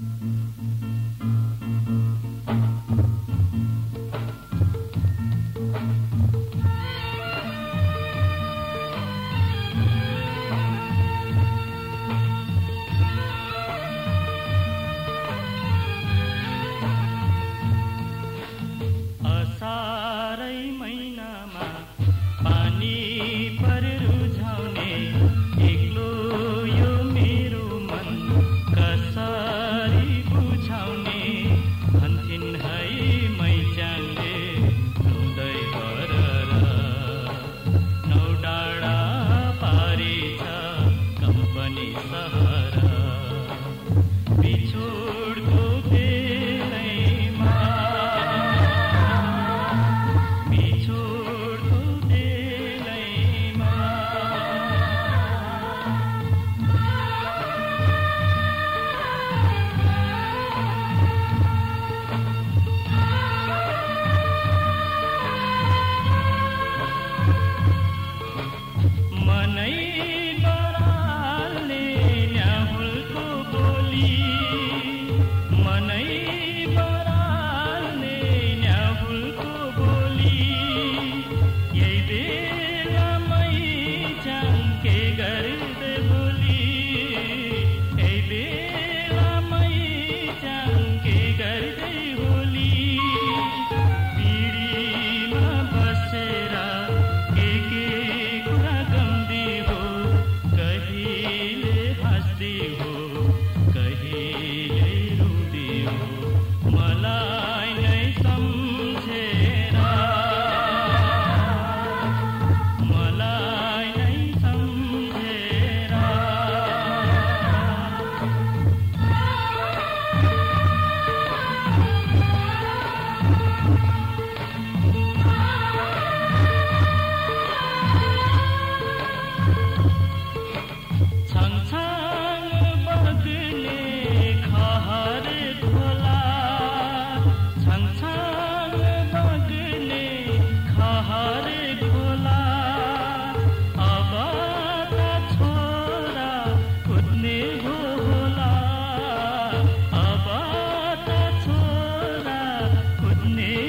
Mm-hmm. नहीं अपने